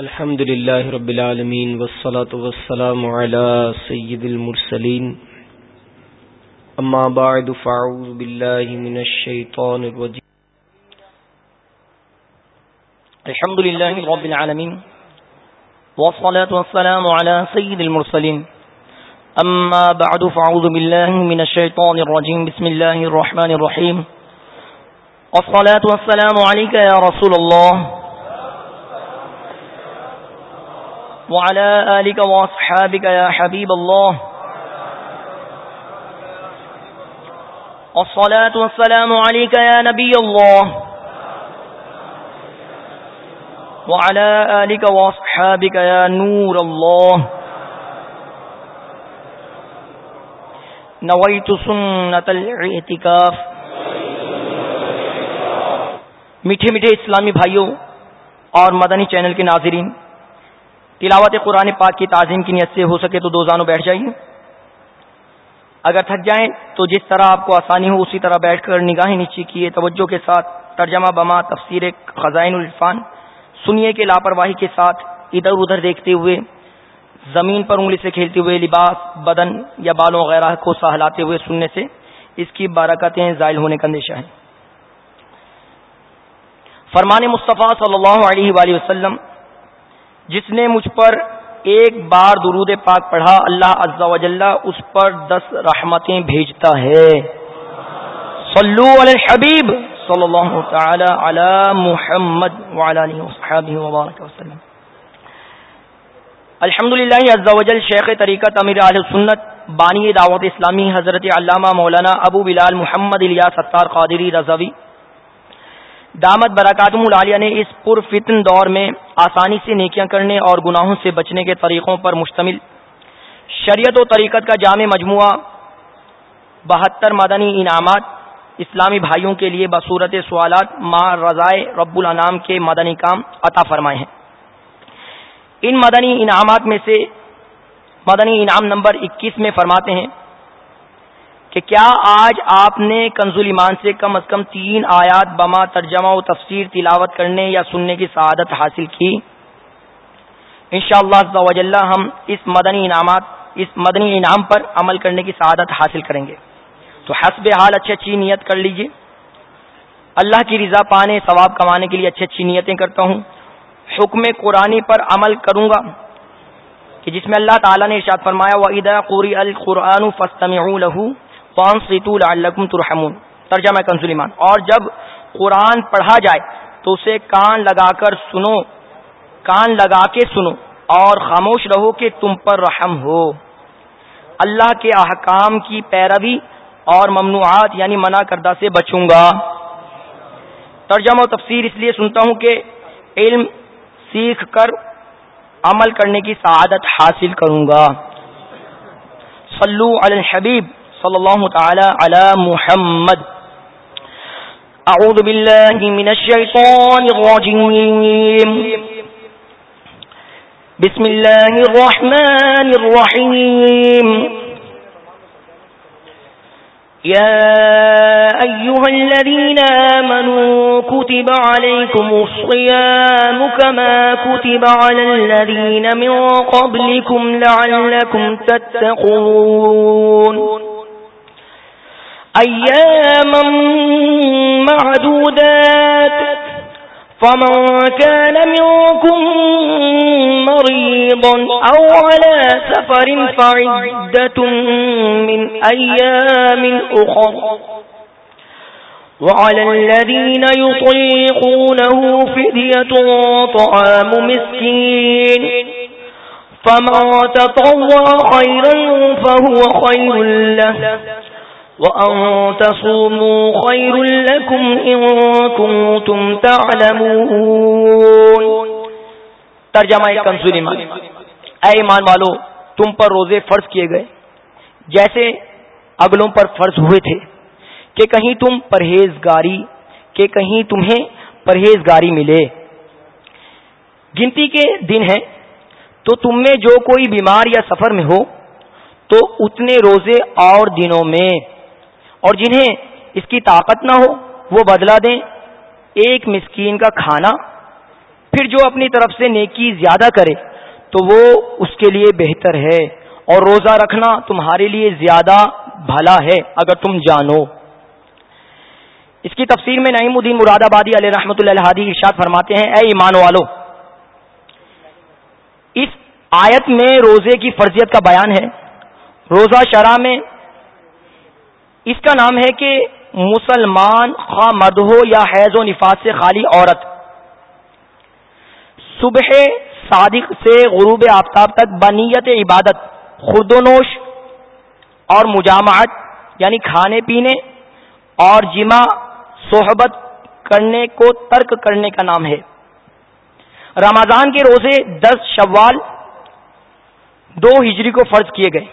الحمد لله رب العالمين والصلاة والسلام على سيد المرسلين أما بعد فعوذ بالله من الشيطان الرجيم الحمد لله رب العالمين والصلاة والسلام على سيد المرسلين أما بعد فعوذ بالله من الشيطان الرجيم بسم الله الرحمن الرحيم والصلاة والسلام عليك يا رسول الله وعلى آلك وأصحابك يا حبيب الله. والصلاة والسلام عليك يا نبي الله. وعلى آلك وأصحابك يا نور الله. نويت سنة الاعتكاف. میٹھے میٹھے اسلامی بھائیوں اور مدنی چینل کے ناظرین تلاوت قرآن پاک کی تعظیم کی نیت سے ہو سکے تو دو زانوں بیٹھ جائیے۔ اگر تھک جائیں تو جس طرح آپ کو آسانی ہو، اسی طرح بیٹھ کر نگاہیں نیچی کیے، توجہ کے ساتھ ترجمہ بما تفسیر خزائن الرفان سنیے کہ لاپرواہی کے ساتھ ادھر ادھر دیکھتے ہوئے، زمین پر انگلی سے کھیلتے ہوئے لباس، بدن یا بالوں وغیرہ کو سہلاتے ہوئے سننے سے اس کی بارکتیں زائل ہونے کا اندیشہ ہے۔ فرمان مصطفیٰ صلی اللہ علیہ وآلہ وسلم جس نے مجھ پر ایک بار درود پاک پڑھا، اللہ عز و جل اس پر دس رحمتیں بھیجتا ہے۔ صلو علی الحبیب، صلی اللہ تعالی علی محمد وعلی وبارک وسلم۔ الحمد للہ عز و جل، شیخ طریقت امیر علیہ سنت، بانی دعوت اسلامی حضرت علامہ مولانا ابو بلال محمد الیاس ستار قادری رضوی دامت برکاتم العالیہ نے اس پر فتن دور میں آسانی سے نیکیاں کرنے اور گناہوں سے بچنے کے طریقوں پر مشتمل شریعت و طریقت کا جامع مجموعہ بہتر مدنی انعامات اسلامی بھائیوں کے لیے بصورت سوالات ماں رضائے رب الانام کے مدنی کام عطا فرمائے ہیں۔ ان مدنی انعامات میں سے مدنی انعام نمبر اکیس میں فرماتے ہیں کہ کیا آج آپ نے کنزول ایمان سے کم از کم تین آیات بما ترجمہ و تفسیر تلاوت کرنے یا سننے کی سعادت حاصل کی؟ انشاءاللہ شاء اللہ ہم اس مدنی انعامات، اس مدنی انعام پر عمل کرنے کی سعادت حاصل کریں گے۔ تو حسب حال اچھی اچھی نیت کر لیجیے۔ اللہ کی رضا پانے، ثواب کمانے کے لیے اچھی اچھی نیتیں کرتا ہوں۔ حکم قرآنی پر عمل کروں گا کہ جس میں اللہ تعالیٰ نے ارشاد فرمایا وہ ادا قوری القرآن فستم لہو فانصتوا لعلکم ترحمون۔ ترجمہ کنسلیمان اور جب قرآن پڑھا جائے تو اسے کان لگا کر سنو۔ کان لگا کے سنو اور خاموش رہو کہ تم پر رحم ہو۔ اللہ کے احکام کی پیروی اور ممنوعات یعنی منع کردہ سے بچوں گا۔ ترجمہ و تفسیر اس لیے سنتا ہوں کہ علم سیکھ کر عمل کرنے کی سعادت حاصل کروں گا۔ صلو علی الحبیب۔ صلی اللہ تعالی علی محمد. اعوذ باللہ من الشیطان الرجیم بسم اللہ الرحمن الرحیم يا أيها الذين آمنوا كتب عليكم الصيام كما كتب على الذين من قبلكم لعلكم تتقون. أياما معدودات فمن كان منكم مريضا أو على سفر فعدة من أيام أخر. وعلى الذين يطيقونه فدية طعام مسكين. فمن تطوى خيرا فهو خير له. وأن تصوموا خير لكم إن كنتم تعلمون ترجمہ کنزول ایمان۔ اے ایمان والو، تم پر روزے فرض کیے گئے، جیسے اگلوں پر فرض ہوئے تھے، کہ کہیں تم پرہیزگاری، کہ کہیں تمہیں پرہیزگاری ملے۔ گنتی کے دن ہیں، تو تم میں جو کوئی بیمار یا سفر میں ہو، تو اتنے روزے اور دنوں میں۔ اور جنہیں اس کی طاقت نہ ہو، وہ بدلا دیں۔ ایک مسکین کا کھانا، پھر جو اپنی طرف سے نیکی زیادہ کرے، تو وہ اس کے لیے بہتر ہے۔ اور روزہ رکھنا تمہارے لیے زیادہ بھلا ہے، اگر تم جانو۔ اس کی تفسیر میں نعیم الدین مراد آبادی علیہ رحمۃ اللہ ارشاد فرماتے ہیں، اے ایمان والو، اس آیت میں روزے کی فرضیت کا بیان ہے۔ روزہ شرح میں اس کا نام ہے کہ مسلمان خواہ مرد ہو یا حیض و نفاذ سے خالی عورت۔ صبح صادق سے غروب آفتاب تک بنیت عبادت خرد و نوش اور مجامعت یعنی کھانے پینے اور جمع، صحبت کرنے کو ترک کرنے کا نام ہے۔ رمضان کے روزے دس شوال دو ہجری کو فرض کیے گئے۔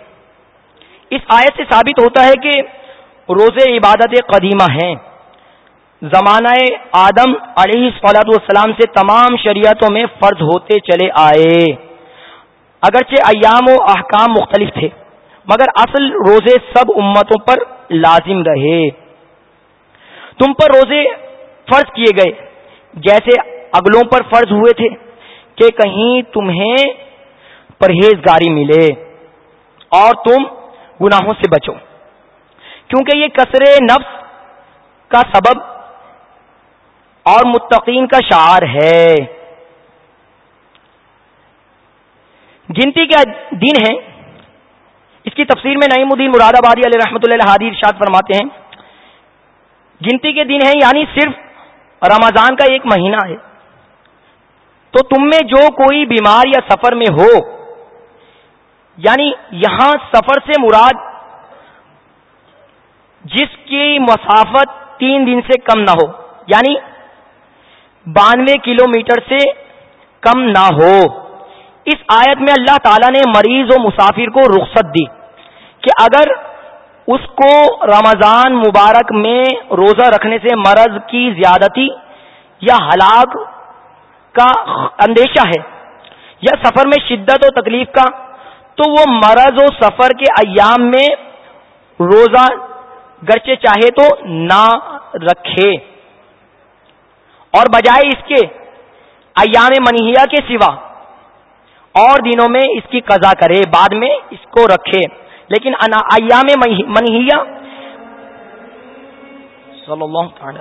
اس آیت سے ثابت ہوتا ہے کہ روزے عبادت قدیمہ ہیں۔ زمانہ آدم علیہ صلاحت والسلام سے تمام شریعتوں میں فرض ہوتے چلے آئے۔ اگرچہ ایام و احکام مختلف تھے، مگر اصل روزے سب امتوں پر لازم رہے۔ تم پر روزے فرض کیے گئے، جیسے اگلوں پر فرض ہوئے تھے کہ کہیں تمہیں پرہیزگاری ملے اور تم گناہوں سے بچو۔ کیونکہ یہ کثر نفس کا سبب اور متقین کا شعار ہے۔ گنتی کا دن ہے اس کی تفسیر میں نعیم الدین مراد آبادی علیہ رحمۃ اللہ حادی ارشاد فرماتے ہیں۔ گنتی کے دن ہے یعنی صرف رمضان کا ایک مہینہ ہے۔ تو تم میں جو کوئی بیمار یا سفر میں ہو یعنی یہاں سفر سے مراد جس کی مسافت تین دن سے کم نہ ہو یعنی بانوے کلو میٹر سے کم نہ ہو۔ اس آیت میں اللہ تعالی نے مریض و مسافر کو رخصت دی کہ اگر اس کو رمضان مبارک میں روزہ رکھنے سے مرض کی زیادتی یا ہلاک کا اندیشہ ہے یا سفر میں شدت و تکلیف کا، تو وہ مرض و سفر کے ایام میں روزہ گرچے چاہے تو نہ رکھے۔ اور بجائے اس کے ایام منہیا کے سوا اور دنوں میں اس کی قضا کرے، بعد میں اس کو رکھے۔ لیکن ایام منہیا صلی اللہ تعالی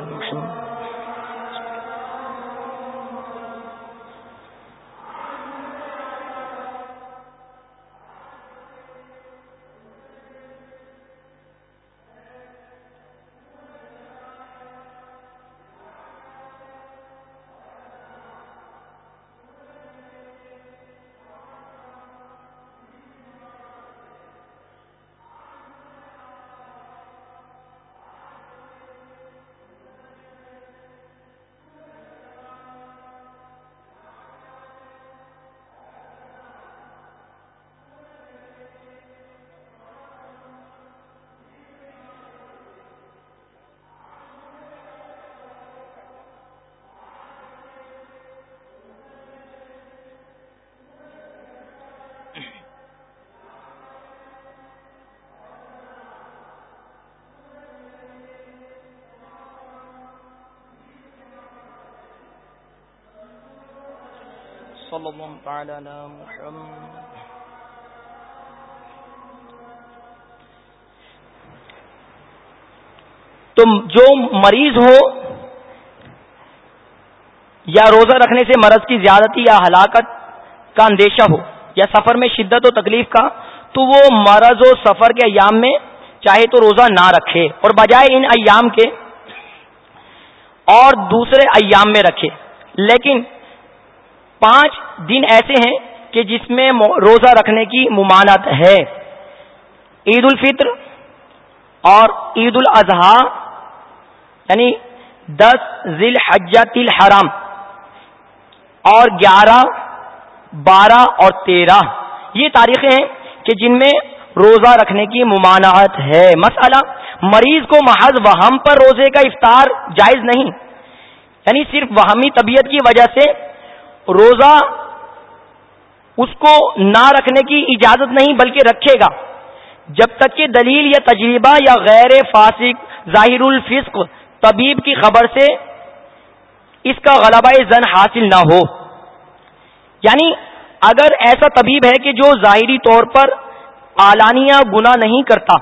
وسلم صلی اللہ تعالی علی محمد. تو جو مریض ہو یا روزہ رکھنے سے مرض کی زیادتی یا ہلاکت کا اندیشہ ہو یا سفر میں شدت و تکلیف کا، تو وہ مرض و سفر کے ایام میں چاہے تو روزہ نہ رکھے اور بجائے ان ایام کے اور دوسرے ایام میں رکھے۔ لیکن پانچ دن ایسے ہیں کہ جس میں روزہ رکھنے کی ممانت ہے۔ عید الفطر اور عید الاضحیٰ یعنی دس ذیل حجت الحرام اور گیارہ، بارہ اور تیرہ۔ یہ تاریخیں ہیں کہ جن میں روزہ رکھنے کی ممانعت ہے۔ مسئلہ، مریض کو محض وہم پر روزے کا افطار جائز نہیں یعنی صرف وہمی طبیعت کی وجہ سے روزہ اس کو نہ رکھنے کی اجازت نہیں بلکہ رکھے گا۔ جب تک کہ دلیل یا تجربہ یا غیر فاسق ظاہر الفسق طبیب کی خبر سے اس کا غلبہ زن حاصل نہ ہو۔ یعنی اگر ایسا طبیب ہے کہ جو ظاہری طور پر اعلانیہ گنا نہیں کرتا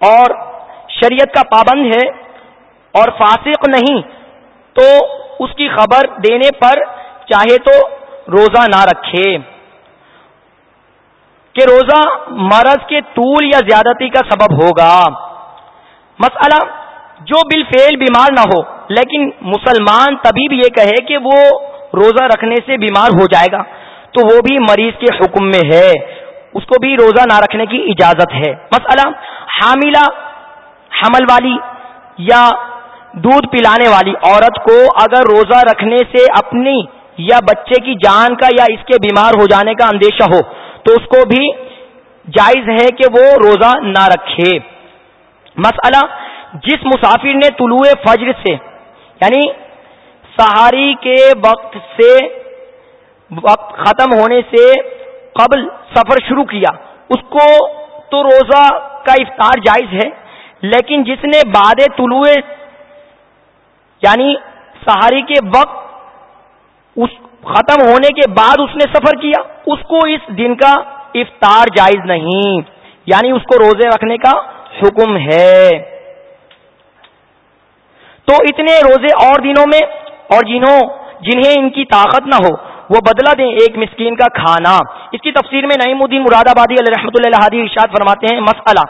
اور شریعت کا پابند ہے اور فاسق نہیں، تو اس کی خبر دینے پر چاہے تو روزہ نہ رکھے۔ کہ روزہ مرض کے طول یا زیادتی کا سبب ہوگا۔ مسئلہ، جو بال فیل بیمار نہ ہو، لیکن مسلمان طبیب یہ کہے کہ وہ روزہ رکھنے سے بیمار ہو جائے گا، تو وہ بھی مریض کے حکم میں ہے۔ اس کو بھی روزہ نہ رکھنے کی اجازت ہے۔ مسئلہ، حاملہ، حمل والی یا دودھ پلانے والی عورت کو اگر روزہ رکھنے سے اپنی یا بچے کی جان کا یا اس کے بیمار ہو جانے کا اندیشہ ہو، تو اس کو بھی جائز ہے کہ وہ روزہ نہ رکھے۔ مسئلہ، جس مسافر نے طلوع فجر سے یعنی سہاری کے وقت سے، وقت ختم ہونے سے قبل سفر شروع کیا، اس کو تو روزہ کا افطار جائز ہے، لیکن جس نے بعد طلوع یعنی سہاری کے وقت اس ختم ہونے کے بعد اس نے سفر کیا، اس کو اس دن کا افطار جائز نہیں یعنی اس کو روزے رکھنے کا حکم ہے۔ تو اتنے روزے اور دنوں میں، اور جنہوں جنہیں ان کی طاقت نہ ہو، وہ بدلا دیں ایک مسکین کا کھانا۔ اس کی تفسیر میں نعیم الدین مراد آبادی علیہ رحمۃ اللہ ارشاد فرماتے ہیں، مسئلہ،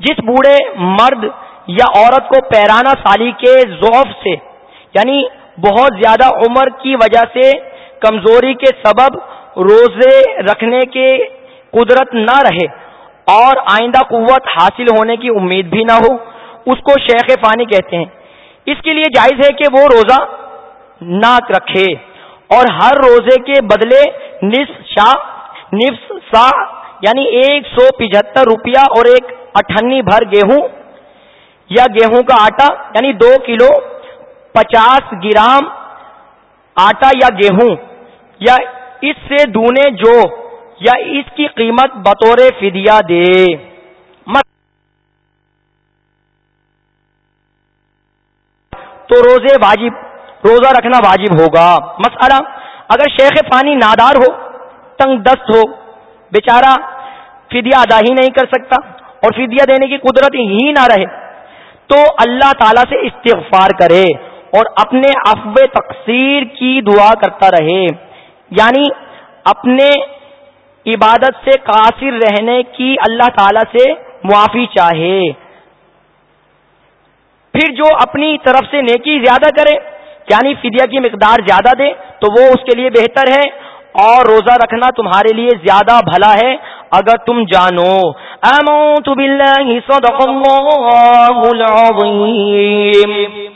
جس بوڑھے مرد یا عورت کو پیرانہ سالی کے ذوف سے یعنی بہت زیادہ عمر کی وجہ سے کمزوری کے سبب روزے رکھنے کے قدرت نہ رہے اور آئندہ قوت حاصل ہونے کی امید بھی نہ ہو، اس کو شیخ فانی کہتے ہیں۔ اس کے لیے جائز ہے کہ وہ روزہ نہ رکھے اور ہر روزے کے بدلے نصف شاہ، نصف سا یعنی ایک سو پچہتر روپیہ اور ایک اٹھنی بھر گیہوں یا گیہوں کا آٹا یعنی دو کلو پچاس گرام آٹا یا گیہوں یا اس سے دونے جو یا اس کی قیمت بطور فدیہ دے۔ تو روزے واجب روزہ رکھنا واجب ہوگا۔ مسئلہ اگر شیخ فانی نادار ہو، تنگ دست ہو، بیچارہ فدیہ ادا ہی نہیں کر سکتا اور فدیہ دینے کی قدرت ہی نہ رہے، تو اللہ تعالی سے استغفار کرے۔ اور اپنے افو تقسیر کی دعا کرتا رہے۔ یعنی اپنے عبادت سے قاصر رہنے کی اللہ تعالی سے معافی چاہے۔ پھر جو اپنی طرف سے نیکی زیادہ کرے یعنی فدیہ کی مقدار زیادہ دے، تو وہ اس کے لیے بہتر ہے۔ اور روزہ رکھنا تمہارے لیے زیادہ بھلا ہے۔ اگر تم جانو۔ باللہ صدق اللہ العظیم۔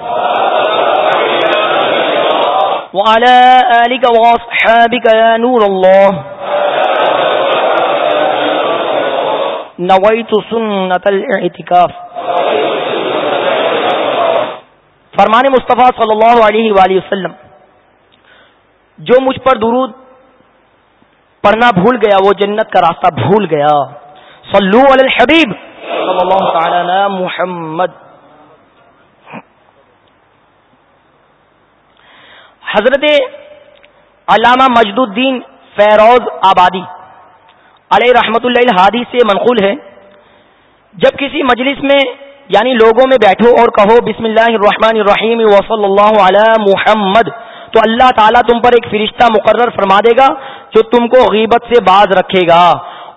وعلى آلك وأصحابك يا نور الله. نويت سنة الاعتكاف. فرمان مصطفیٰ صلی اللہ علیہ وآلہ وسلم، جو مجھ پر درود پڑھنا بھول گیا، وہ جنت کا راستہ بھول گیا. صلو علی الحبیب. صلی اللہ تعالی محمد. حضرت علامہ مجد الدین فیروز آبادی علیہ رحمت اللہ الحادی سے منقول ہے۔ جب کسی مجلس میں یعنی لوگوں میں بیٹھو اور کہو بسم اللہ الرحمن الرحیم وصلی اللہ علی محمد، تو اللہ تعالیٰ تم پر ایک فرشتہ مقرر فرما دے گا جو تم کو غیبت سے باز رکھے گا۔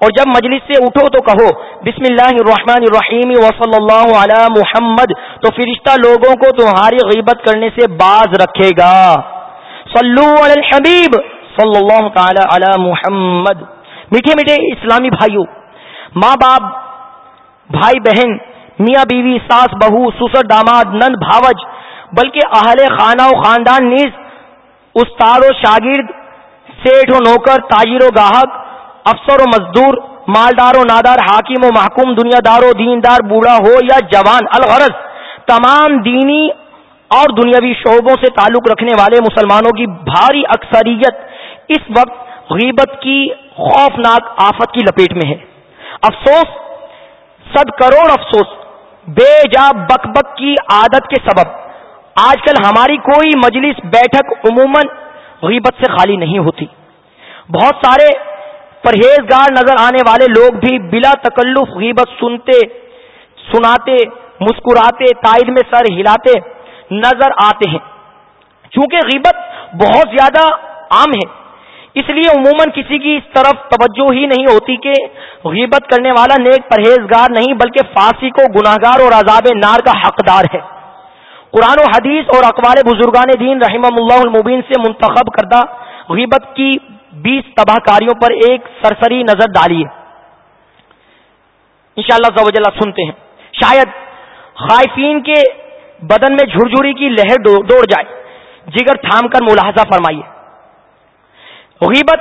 اور جب مجلس سے اٹھو تو کہو بسم اللہ الرحمن الرحیم وصلی اللہ علی محمد، تو فرشتہ لوگوں کو تمہاری غیبت کرنے سے باز رکھے گا۔ صلو علی الحبیب صلی اللہ تعالی علی محمد۔ میٹھے میٹھے اسلامی بھائیوں ماں باپ، بھائی بہن، میاں بیوی، ساس، بہو، سسر، داماد، نند، بھاوج، بلکہ اہل خانہ و خاندان نیز، استاد و شاگرد سیٹ و نوکر، تاجر و گاہک، افسر و مزدور، مالدار و نادار، حاکم و محکوم، دنیا دار و دیندار، بوڑھا ہو یا جوان، الغرض، تمام دینی اور دنیاوی شعبوں سے تعلق رکھنے والے مسلمانوں کی بھاری اکثریت اس وقت غیبت کی خوفناک آفت کی لپیٹ میں ہے۔ افسوس، صد کروڑ افسوس، بے جا بک بک کی عادت کے سبب آج کل ہماری کوئی مجلس بیٹھک عموماً غیبت سے خالی نہیں ہوتی۔ بہت سارے پرہیزگار نظر آنے والے لوگ بھی بلا تکلف غیبت سنتے، سناتے، مسکراتے، تائید میں سر ہلاتے نظر آتے ہیں۔ چونکہ غیبت بہت زیادہ عام ہے۔ اس لیے عموماً کسی کی اس طرف توجہ ہی نہیں ہوتی کہ غیبت کرنے والا نیک پرہیزگار نہیں، بلکہ فارسی کو گناہ گار اور عذاب نار کا حقدار ہے۔ قرآن و حدیث اور اقوال بزرگان دین رحمہ اللہ المبین سے منتخب کردہ غیبت کی بیس تباہ کاریوں پر ایک سرسری نظر ڈالیے ان شاء اللہ سنتے ہیں۔ شاید خائفین کے بدن میں جھرجھری کی لہر دوڑ جائے۔ جگر تھام کر ملاحظہ فرمائیے۔ غیبت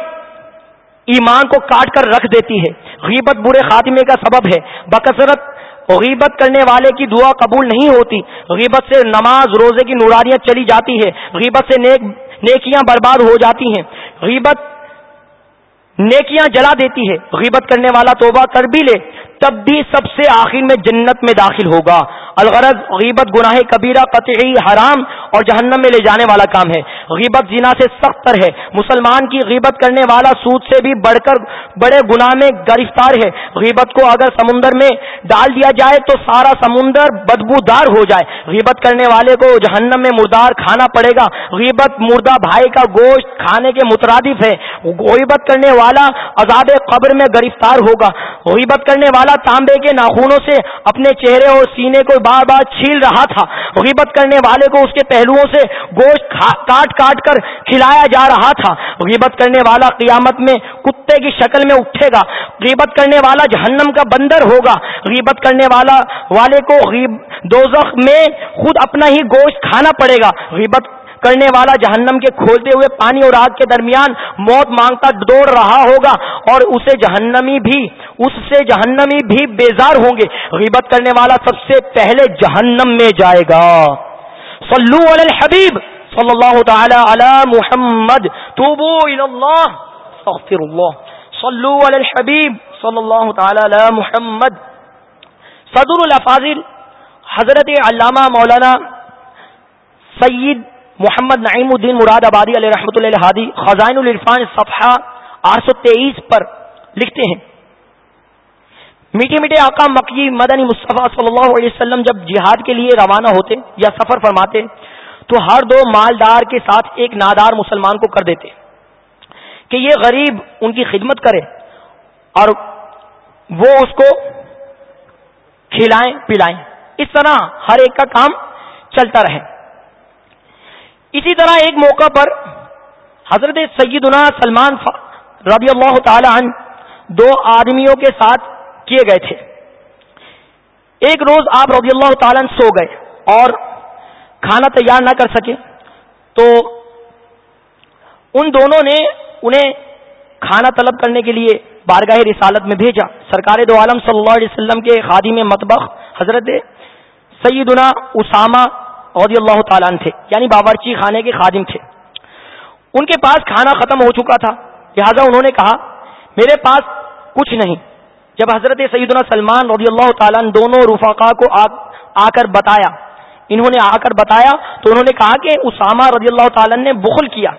ایمان کو کاٹ کر رکھ دیتی ہے۔ غیبت برے خاتمے کا سبب ہے۔ بکثرت غیبت کرنے والے کی دعا قبول نہیں ہوتی۔ غیبت سے نماز، روزے کی نورانیاں چلی جاتی ہے غیبت سے نیک نیکیاں برباد ہو جاتی ہیں۔ غیبت نیکیاں جلا دیتی ہے۔ غیبت کرنے والا توبہ کر بھی لے۔ تب بھی سب سے آخر میں جنت میں داخل ہوگا۔ الغرض غیبت، گناہ کبیرہ، قطعی، حرام اور جہنم میں لے جانے والا کام ہے۔ غیبت زنا سے سخت تر ہے۔ مسلمان کی غیبت کرنے والا سود سے بھی بڑھ کر بڑے گناہ میں گرفتار ہے۔ غیبت کو اگر سمندر میں ڈال دیا جائے تو سارا سمندر بدبودار ہو جائے۔ غیبت کرنے والے کو جہنم میں مردار کھانا پڑے گا۔ غیبت مردہ بھائی کا گوشت کھانے کے مترادف ہے۔ غیبت کرنے والا عذاب قبر میں گرفتار ہوگا۔ غیبت کرنے والا تانبے کے ناخونوں سے اپنے چہرے اور سینے کو بار بار چھیل رہا تھا۔ غیبت کرنے والے کو اس کے پہلوؤں سے گوشت کاٹ کاٹ کر کھلایا جا رہا تھا۔ غیبت کرنے والا قیامت میں کتے کی شکل میں اٹھے گا۔ غیبت کرنے والا جہنم کا بندر ہوگا۔ غیبت کرنے والا والے کو غیب دوزخ میں خود اپنا ہی گوشت کھانا پڑے گا۔ غیبت کرنے والا جہنم کے کھولتے ہوئے پانی اور آگ کے درمیان موت مانگتا دوڑ رہا ہوگا اور اسے جہنمی بھی اس سے جہنمی بھی بیزار ہوں گے۔ غیبت کرنے والا سب سے پہلے جہنم میں جائے گا۔ صلو علی الحبیب۔ صلی اللہ تعالی علی محمد. توبو اللہ اغفر اللہ صلو علی الحبیب صلی اللہ تعالی علی محمد. صدر الافاظل حضرت علامہ مولانا سید محمد نعیم الدین مراد آبادی علیہ رحمۃ اللہ ہادی خزائن العرفان صفحہ آٹھ سو تیئیس پر لکھتے ہیں۔ میٹھے میٹھے آقا مکی مدنی مصطفیٰ صلی اللہ علیہ وسلم جب جہاد کے لیے روانہ ہوتے یا سفر فرماتے تو ہر دو مالدار کے ساتھ ایک نادار مسلمان کو کر دیتے کہ یہ غریب ان کی خدمت کرے اور وہ اس کو کھلائیں، پلائیں۔ اس طرح ہر ایک کا کام چلتا رہے۔ اسی طرح ایک موقع پر حضرت سیدنا سلمان رضی اللہ تعالی عنہ دو آدمیوں کے ساتھ کیے گئے تھے۔ ایک روز آپ رضی اللہ تعالیٰ سو گئے اور کھانا تیار نہ کر سکے۔ تو ان دونوں نے انہیں کھانا طلب کرنے کے لیے بارگاہ رسالت میں بھیجا۔ سرکار دو عالم صلی اللہ علیہ وسلم کے خادی میں مطبخ حضرت سیدنا اسامہ رضی اللہ تعالیٰ تھے یعنی باورچی خانے کے خادم تھے۔ ان کے پاس کھانا ختم ہو چکا تھا۔ لہذا انہوں نے کہا، میرے پاس کچھ نہیں۔ جب حضرت سیدنا سلمان رضی اللہ تعالیٰ دونوں رفاقا کو آ کر بتایا انہوں نے آ کر بتایا تو انہوں نے کہا کہ اسامہ رضی اللہ تعالیٰ نے بخل کیا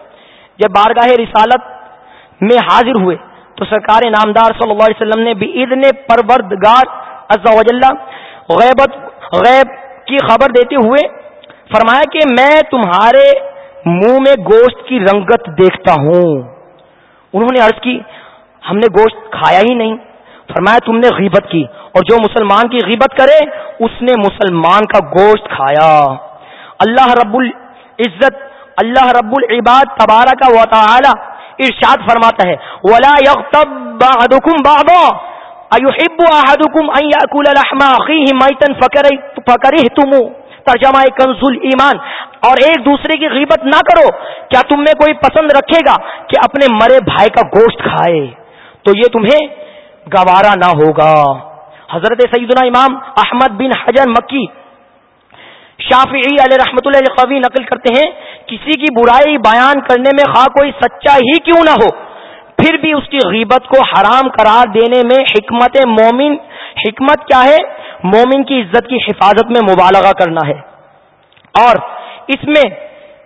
جب بارگاہ رسالت میں حاضر ہوئے تو سرکار نامدار صلی اللہ علیہ وسلم نے بھی عید پروردگار غیبت غیب کی خبر دیتے ہوئے فرمایا کہ میں تمہارے منہ میں گوشت کی رنگت دیکھتا ہوں۔ انہوں نے عرض کی، ہم نے گوشت کھایا ہی نہیں۔ فرمایا، تم نے غیبت کی۔ اور جو مسلمان کی غیبت کرے، اس نے مسلمان کا گوشت کھایا۔ اللہ رب العزت، اللہ رب العباد تبارہ کا و تعالی ارشاد فرماتا ہے، ولا يغتب بعضكم بعضا ايحب احدكم ان ياكل لحم اخيه ميتا فكرهتم ترجمہ کنزل ایمان۔ اور ایک دوسرے کی غیبت نہ کرو، کیا تم میں کوئی پسند رکھے گا کہ اپنے مرے بھائی کا گوشت کھائے؟ تو یہ تمہیں گوارا نہ ہوگا۔ حضرت سیدنا امام احمد بن حجر مکی شافعی علیہ رحمت اللہ قوی نقل کرتے ہیں، کسی کی برائی بیان کرنے میں خواہ کوئی سچا ہی کیوں نہ ہو، پھر بھی اس کی غیبت کو حرام قرار دینے میں حکمت مومن، حکمت کیا ہے؟ مومن کی عزت کی حفاظت میں مبالغہ کرنا ہے۔ اور اس میں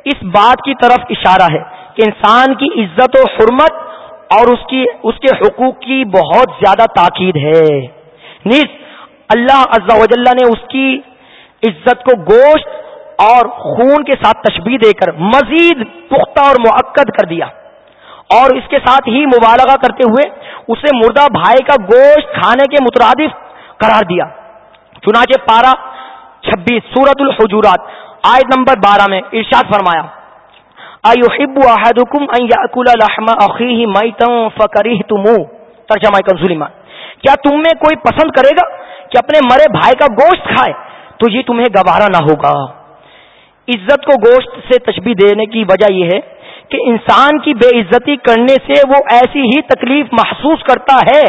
اس بات کی طرف اشارہ ہے کہ انسان کی عزت و حرمت اور اس کی، اس کے حقوق کی بہت زیادہ تاکید ہے۔ نیز اللہ عز و جلہ نے اس کی عزت کو گوشت اور خون کے ساتھ تشبیح دے کر مزید پختہ اور معقد کر دیا اور اس کے ساتھ ہی مبالغہ کرتے ہوئے اسے مردہ بھائی کا گوشت کھانے کے مترادف قرار دیا۔ چنانچہ پارا چھبیس سورت الحجورات، آیت نمبر بارہ میں ارشاد فرمایا ترجمہ کیا تم میں کوئی پسند کرے گا کہ اپنے مرے بھائی کا گوشت کھائے؟ تو یہ تمہیں گوارا نہ ہوگا۔ عزت کو گوشت سے تشبیح دینے کی وجہ یہ ہے کہ انسان کی بے عزتی کرنے سے وہ ایسی ہی تکلیف محسوس کرتا ہے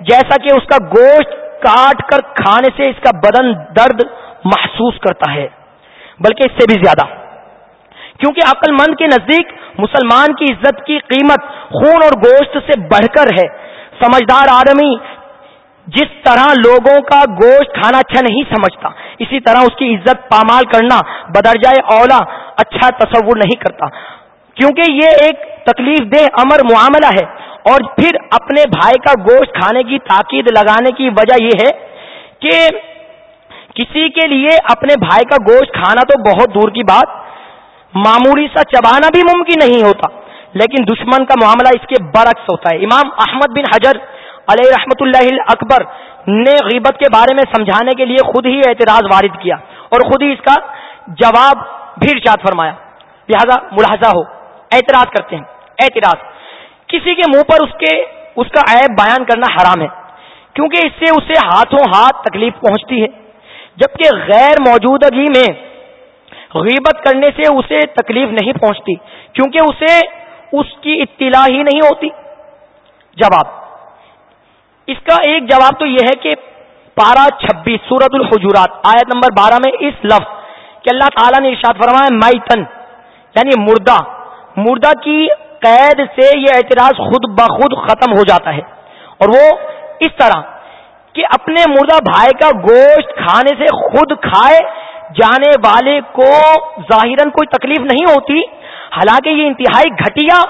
جیسا کہ اس کا گوشت کاٹ کر کھانے سے اس کا بدن درد محسوس کرتا ہے۔ بلکہ اس سے بھی زیادہ۔ کیونکہ عقل مند کے نزدیک مسلمان کی عزت کی قیمت خون اور گوشت سے بڑھ کر ہے۔ سمجھدار آدمی جس طرح لوگوں کا گوشت کھانا اچھا نہیں سمجھتا، اسی طرح اس کی عزت پامال کرنا بدرجائے اولا اچھا تصور نہیں کرتا۔ کیونکہ یہ ایک تکلیف دہ امر معاملہ ہے۔ اور پھر اپنے بھائی کا گوشت کھانے کی تاکید لگانے کی وجہ یہ ہے کہ کسی کے لیے اپنے بھائی کا گوشت کھانا تو بہت دور کی بات، معمولی سا چبانا بھی ممکن نہیں ہوتا۔ لیکن دشمن کا معاملہ اس کے برعکس ہوتا ہے۔ امام احمد بن حجر علیہ رحمت اللہ اکبر نے غیبت کے بارے میں سمجھانے کے لیے خود ہی اعتراض وارد کیا اور خود ہی اس کا جواب بھی ارشاد فرمایا۔ لہذا ملاحظہ ہو، اعتراض کرتے ہیں، اعتراض۔ کسی کے منہ پر اس کے، اس کا عیب بیان کرنا حرام ہے، کیونکہ اس سے اسے ہاتھوں ہاتھ تکلیف پہنچتی ہے، جبکہ غیر موجودگی میں غیبت کرنے سے اسے تکلیف نہیں پہنچتی، کیونکہ اسے اس کی اطلاع ہی نہیں ہوتی۔ جواب۔ اس کا ایک جواب تو یہ ہے کہ پارہ چھبیس سورت الحجورات آیت نمبر بارہ میں اس لفظ کہ اللہ تعالیٰ نے ارشاد فرمایا مائی یعنی مردہ۔ مردہ کی قید سے یہ اعتراض خود بخود ختم ہو جاتا ہے۔ اور وہ اس طرح کہ اپنے مردہ بھائی کا گوشت کھانے سے خود کھائے، جانے والے کو ظاہر کوئی تکلیف نہیں ہوتی، حالانکہ یہ انتہائی گھٹیا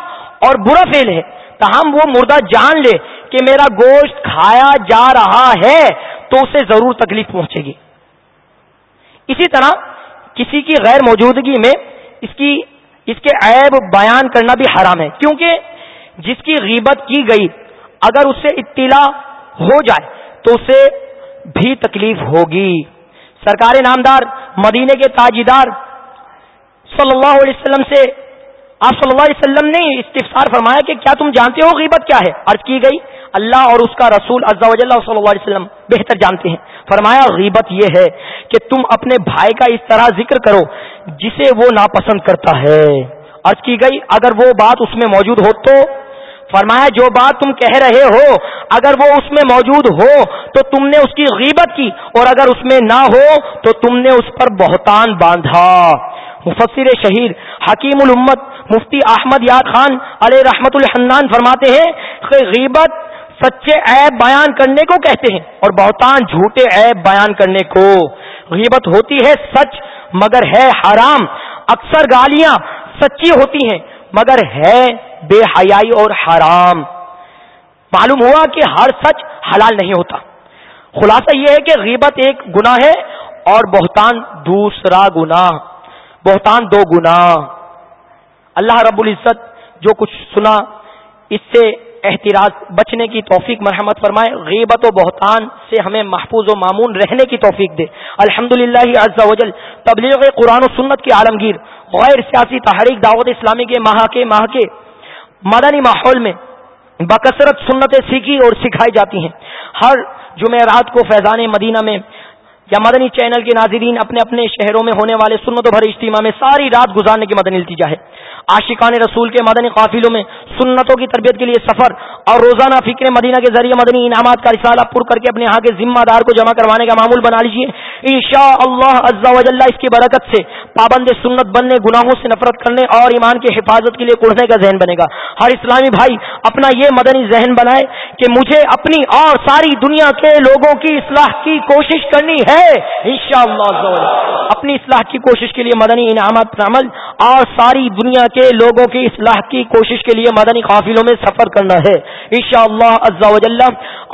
اور برا فیل ہے۔ تاہم وہ مردہ جان لے۔ کہ میرا گوشت کھایا جا رہا ہے تو اسے ضرور تکلیف پہنچے گی۔ اسی طرح کسی کی غیر موجودگی میں اس کی، اس کے عیب بیان کرنا بھی حرام ہے، کیونکہ جس کی غیبت کی گئی، اگر اس سے اطلاع ہو جائے تو اسے بھی تکلیف ہوگی۔ سرکار نامدار، مدینے کے تاجیدار صلی اللہ علیہ وسلم سے آپ صلی اللہ علیہ وسلم نے استفسار فرمایا کہ کیا تم جانتے ہو غیبت کیا ہے؟ عرض کی گئی اللہ اور اس کا رسول عزا وجل صلی اللہ علیہ وسلم بہتر جانتے ہیں۔ فرمایا، غیبت یہ ہے کہ تم اپنے بھائی کا اس طرح ذکر کرو جسے وہ ناپسند کرتا ہے۔ عرض کی گئی، اگر وہ بات اس میں موجود ہو تو؟ فرمایا، جو بات تم کہہ رہے ہو، اگر وہ اس میں موجود ہو تو تم نے اس کی غیبت کی، اور اگر اس میں نہ ہو تو تم نے اس پر بہتان باندھا۔ مفسر شہید حکیم الامت مفتی احمد یاد خان علیہ رحمت الحنان فرماتے ہیں کہ غیبت سچے عیب بیان کرنے کو کہتے ہیں اور بہتان جھوٹے عیب بیان کرنے کو۔ غیبت ہوتی ہے سچ مگر ہے حرام۔ اکثر گالیاں سچی ہوتی ہیں مگر ہے بے حیائی اور حرام۔ معلوم ہوا کہ ہر سچ حلال نہیں ہوتا۔ خلاصہ یہ ہے کہ غیبت ایک گنا ہے اور بہتان دوسرا گنا بہتان دو گنا اللہ رب العزت جو کچھ سنا، اس سے احتراج بچنے کی توفیق مرحمت فرمائے، غیبت و بہتان سے ہمیں محفوظ و معمون رہنے کی توفیق دے۔ الحمد للہ وجل تبلیغ قرآن و سنت کی عالمگیر، غیر سیاسی تحریک دعوت اسلامی کے ماہ کے ماہ کے مدنی ماحول میں بکثرت سنتیں سیکھی اور سکھائی جاتی ہیں۔ ہر جمعرات کو فیضان مدینہ میں یا مدنی چینل کے ناظرین اپنے اپنے شہروں میں ہونے والے سنت و بھر اجتماع میں ساری رات گزارنے کی مدنی التجا ہے عاشقان رسول کے مدنی قافلوں میں، سنتوں کی تربیت کے لیے سفر اور روزانہ فکر مدینہ کے ذریعے مدنی انعامات کا رسالہ پر کر کے اپنے یہاں کے ذمہ دار کو جمع کروانے کا معمول بنا لیجیے ان شاء اللہ اس کی برکت سے پابند سنت بننے، گناہوں سے نفرت کرنے اور ایمان کی حفاظت کے لیے کڑنے کا ذہن بنے گا۔ ہر اسلامی بھائی اپنا یہ مدنی ذہن بنائے کہ مجھے اپنی اور ساری دنیا کے لوگوں کی اصلاح کی کوشش کرنی ہے۔ انشاءاللہ اپنی اصلاح کی کوشش کے لیے مدنی انعامات پر عمل اور ساری دنیا کے لوگوں کی اصلاح کی کوشش کے لیے مدنی قافلوں میں سفر کرنا ہے۔ انشاءاللہ شاء اللہ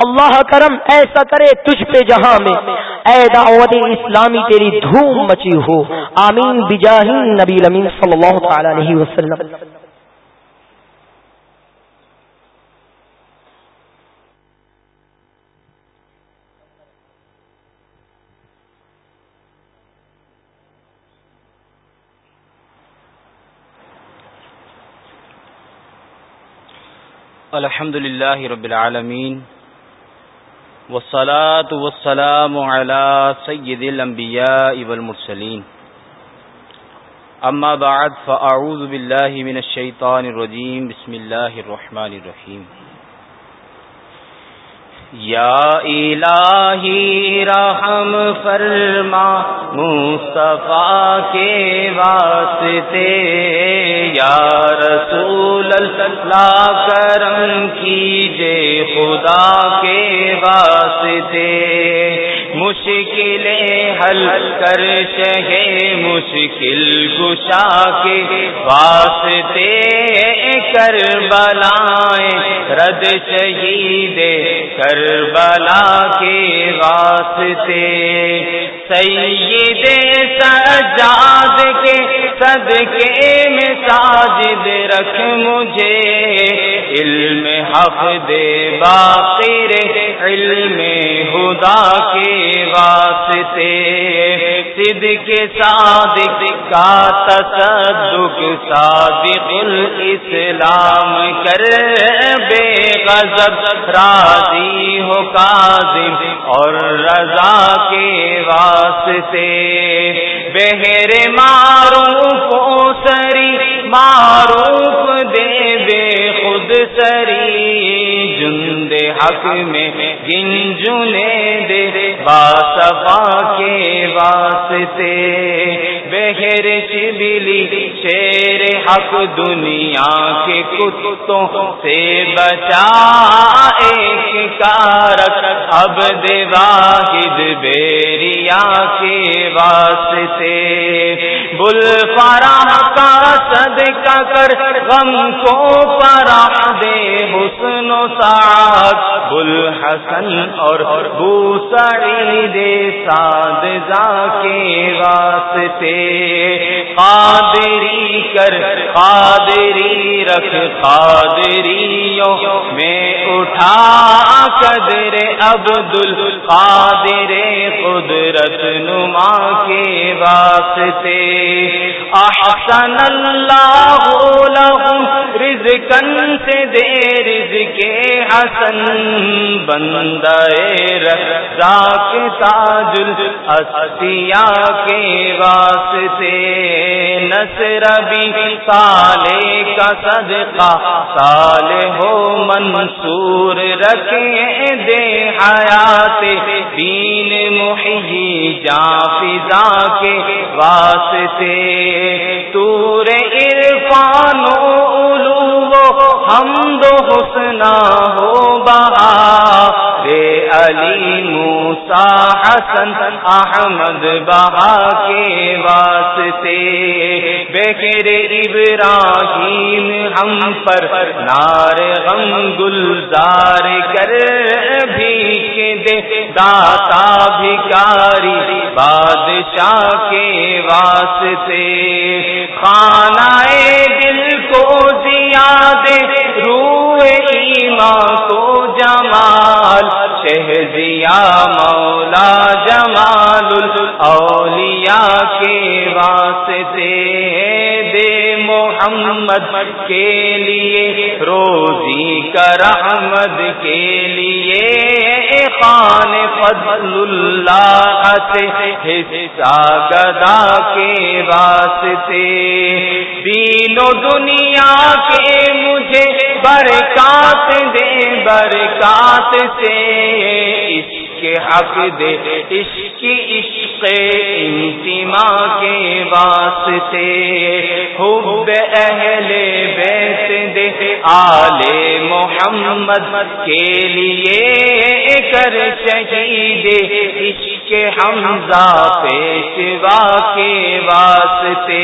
اللہ کرم، ایسا کرے تجھ پہ جہاں میں۔ اے دعوت اسلامی، تیری دھوم مچی ہو۔ آمین بجاہین نبی امین صلی اللہ تعالی علیہ وسلم۔ الحمد لله رب العالمين والصلاة والسلام على سيد الأنبياء والمرسلين أما بعد فأعوذ بالله من الشيطان الرجيم بسم الله الرحمن الرحيم یا الہی رحم فرما، مصطفیٰ کے واسطے، یا رسول اللہ، کرم کیجے خدا کے واسطے۔ مشکلیں حل کر شہے مشکل گشا کے واسطے۔ کر بلائیں رد شہید کربلا کے واسطے سید سجاد کے صدقے میں ساجد رکھ مجھے علم حق دے باقر علم خدا کے واسطے سد کے صادق کا تصدق صادق الاسلام کر بے غضب، راضی ہو کاظم اور رضا کے واسطے۔ بہر معروف سری، معروف دے بے خود سری۔ حق میں گنجنے دے باصفا کے واسطے۔ بہر شبلی شیر حق دنیا کے کتوں سے بچا ایک کارک۔ اب دے واحد بیریا کے واسطے۔ بل فراہ کا صدقہ کر، غم کو فراہ دے حسن و سعاد بل حسن اور بو سعید ساد کے واسطے۔ قادری کر قادری رکھ قادریوں میں اٹھا قدر عبد القادر قدرت نما کے واسطے۔ احسن اللہ لہم رزقن سے دے رزق حسن۔ بندہ رزاق تاج الاسیا کے واسطے۔ نصر بھی سالے کا صدقہ سال ہو منصور رکھے دے حیات، دین محی جا فضا کے واسطے۔ تور عرفان علو ہم دو حسنا ہو بہا۔ بے علی موسا حسن احمد بہا کے بکر ابراہیم، ہم پر نار غم گلزار کر بھی دے۔ داتا بھکاری، بادشاہ کے واسطے۔ خانہ دل کو دیا دے روح ایمان کو جمال۔ شہزیا مولا جمال الاولیاء کے واسطے۔ محمد کے لیے، روزی کر احمد کے لیے۔ خان فضل اللہ سے، حصہ گدا کے واسطے۔ دین و دنیا کے مجھے برکات دے، برکات سے۔ کے حق دے، عشق عشق انتما کے واسطے، حب اہل بیت دے آل محمد کے لیے کر شہید عشق حمزہ پیشوا کے واسطے۔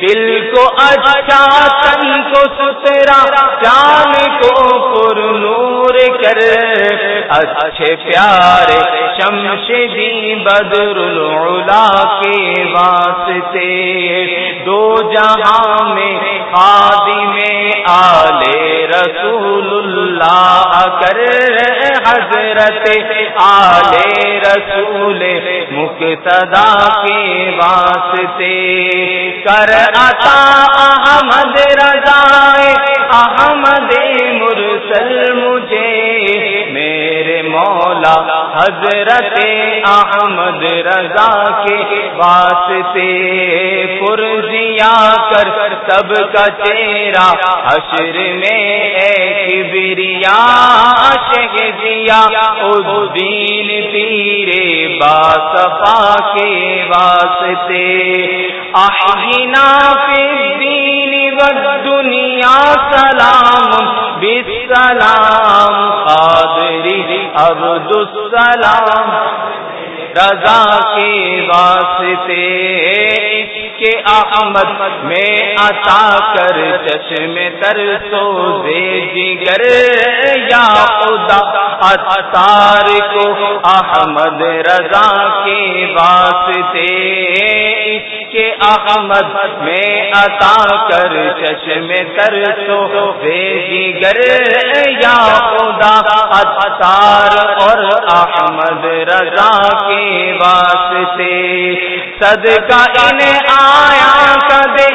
دل کو اچھا تن کو سترا جان کو پر نور کر۔ اچھے پیارے شمشدی بدر العلا کے واسطے، دو جہاں میں خادی میں آلے رسول اللہ کر۔ حضرت آلے رسول مقتدا کے واسطے۔ کر عطا احمد رضا احمد مرسل مجھے۔ مولا، حضرت احمد رضا کے واسطے پرزیا کر، سب کا چہرہ حشر میں ایک بریا شہزیا اس دین تیرے باصفا کے واسطے۔ احنا فی الدین والدنیا سلام۔ بسلام قادری عبد السلام رضا کے واسطے کے احمد میں عطا کر چشم تر سو دے جگر یا خدا اتار کو احمد رضا کے واسطے کے احمد میں عطا کر چشم تر سو دے جگر یا خدا اتار اور احمد رضا کے واسطے۔ صدقہ انہیں آیا کدے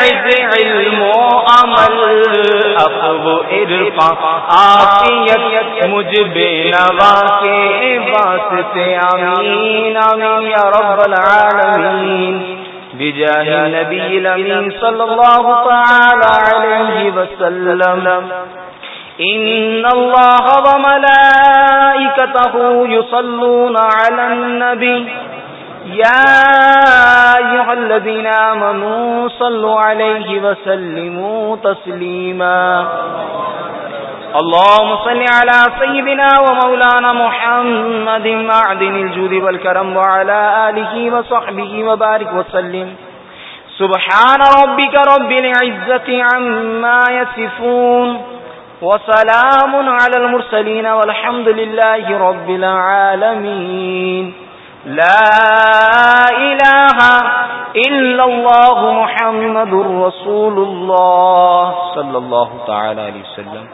عز علم و عمل۔ اب عرفا آفیت مجھ بے نوا کے واسطے آمین آمین یا رب العالمین۔ بجاہ النبی الامین صلی اللہ تعالی علیہ وسلم۔ ان اللہ و وملائکته يصلون على النبي يا أيها الذين آمنوا صلوا عليه وسلموا تسليما. اللهم صل على سيدنا ومولانا محمد معدن الجود والكرم وعلى آله وصحبه وبارك وسلم. سبحان ربك رب العزة عما يسفون وسلام على المرسلين والحمد لله رب العالمين. لا إله إلا الله محمد رسول الله. صلى الله تعالى عليه وسلم.